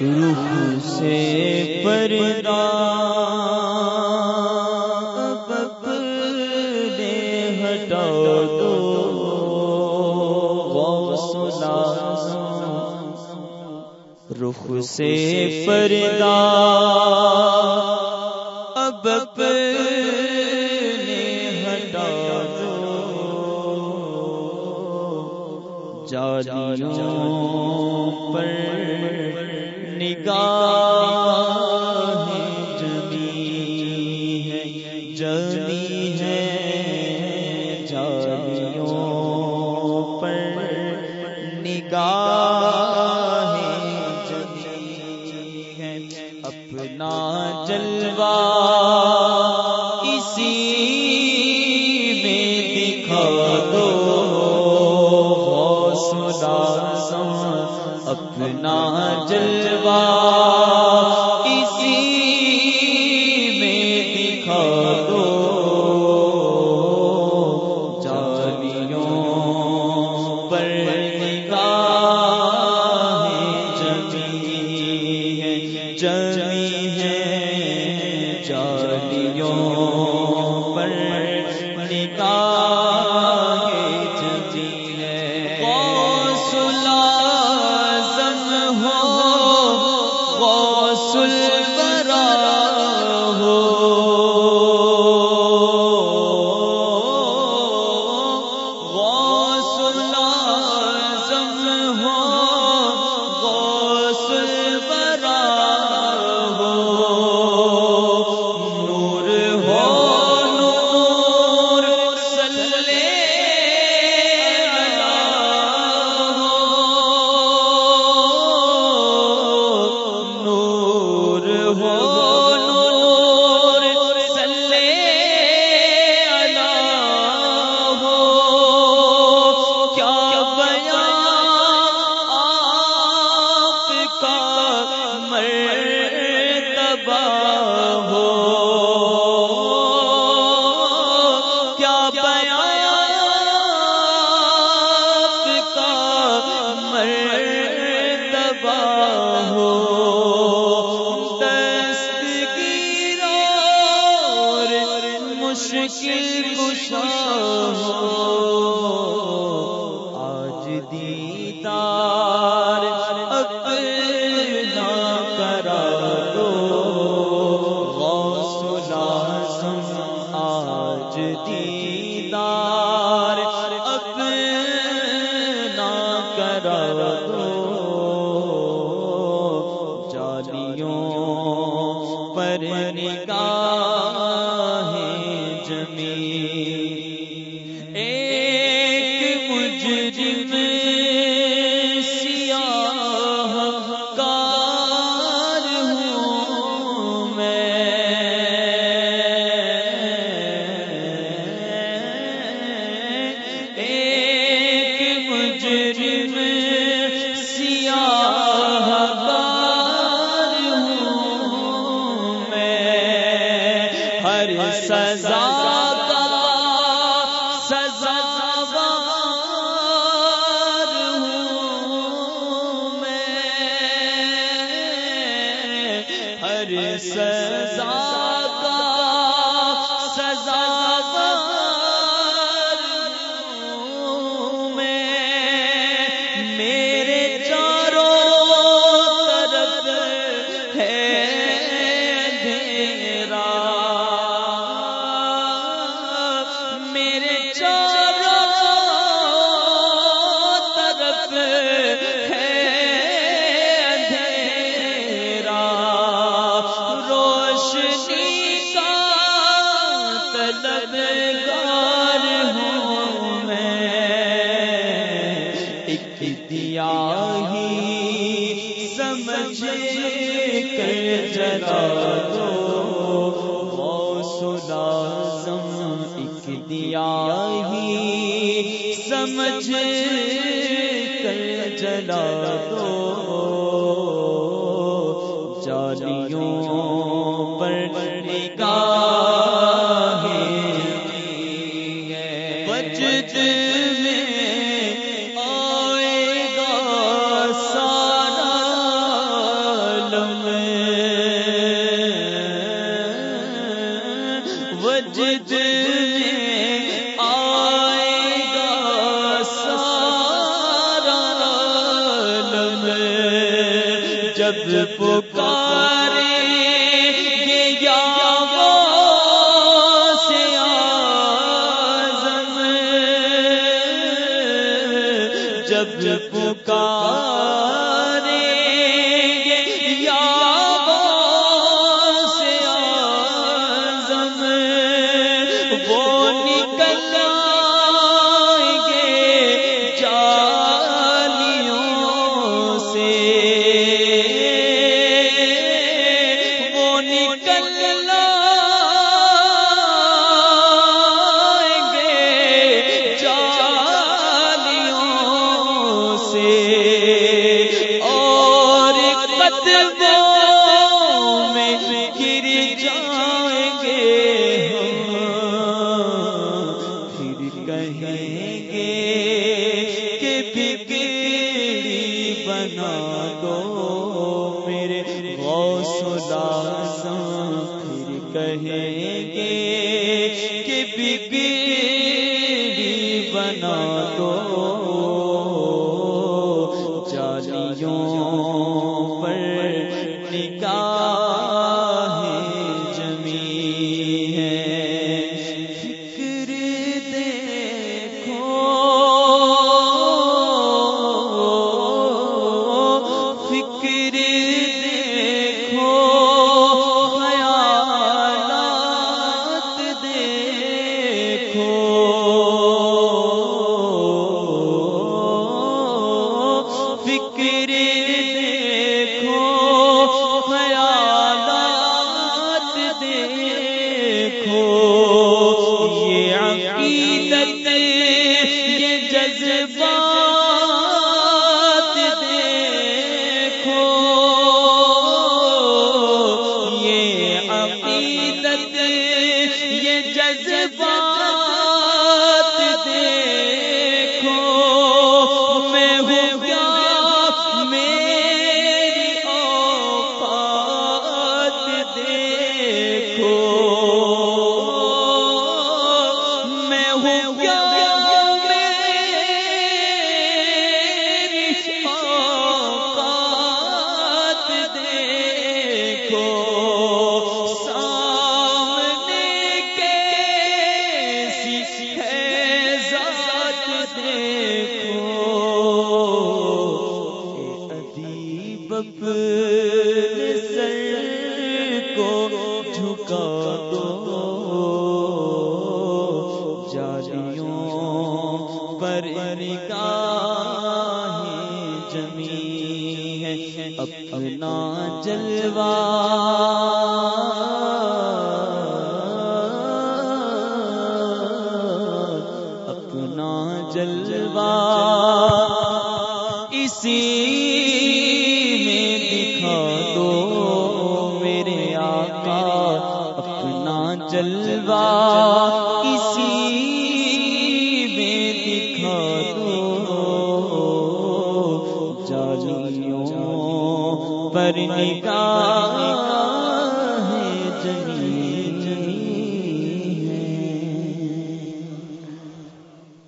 روح سے پردہ ہٹا دو۔ غوث رخ سے پردہ اب اپنے ہٹا دو۔ جالیوں پر اسی میں دکھا دو۔ غوث العظم اپنا جل مشکل کشا ہو۔ آج دیدار اپنا کرا دو۔ غوث العظم، آج دیدار اپنا کرا دو۔ جالیوں پر نگاہ جمی ایک ایک ہی سمجھ کر جلا دو۔ غوث العظم ایک دیا ہی سمجھ کر جلا دو۔ جالیوں مسجد آئے گا سارا جب پک کہیں گے کہ بگڑی بنا دو میرے غوث لازم پھر کہیں گے کہ بگڑی بنا دو ذکر دو جمی ہے اپنا جلوہ۔ اپنا جلوہ۔ اسی پر نکاح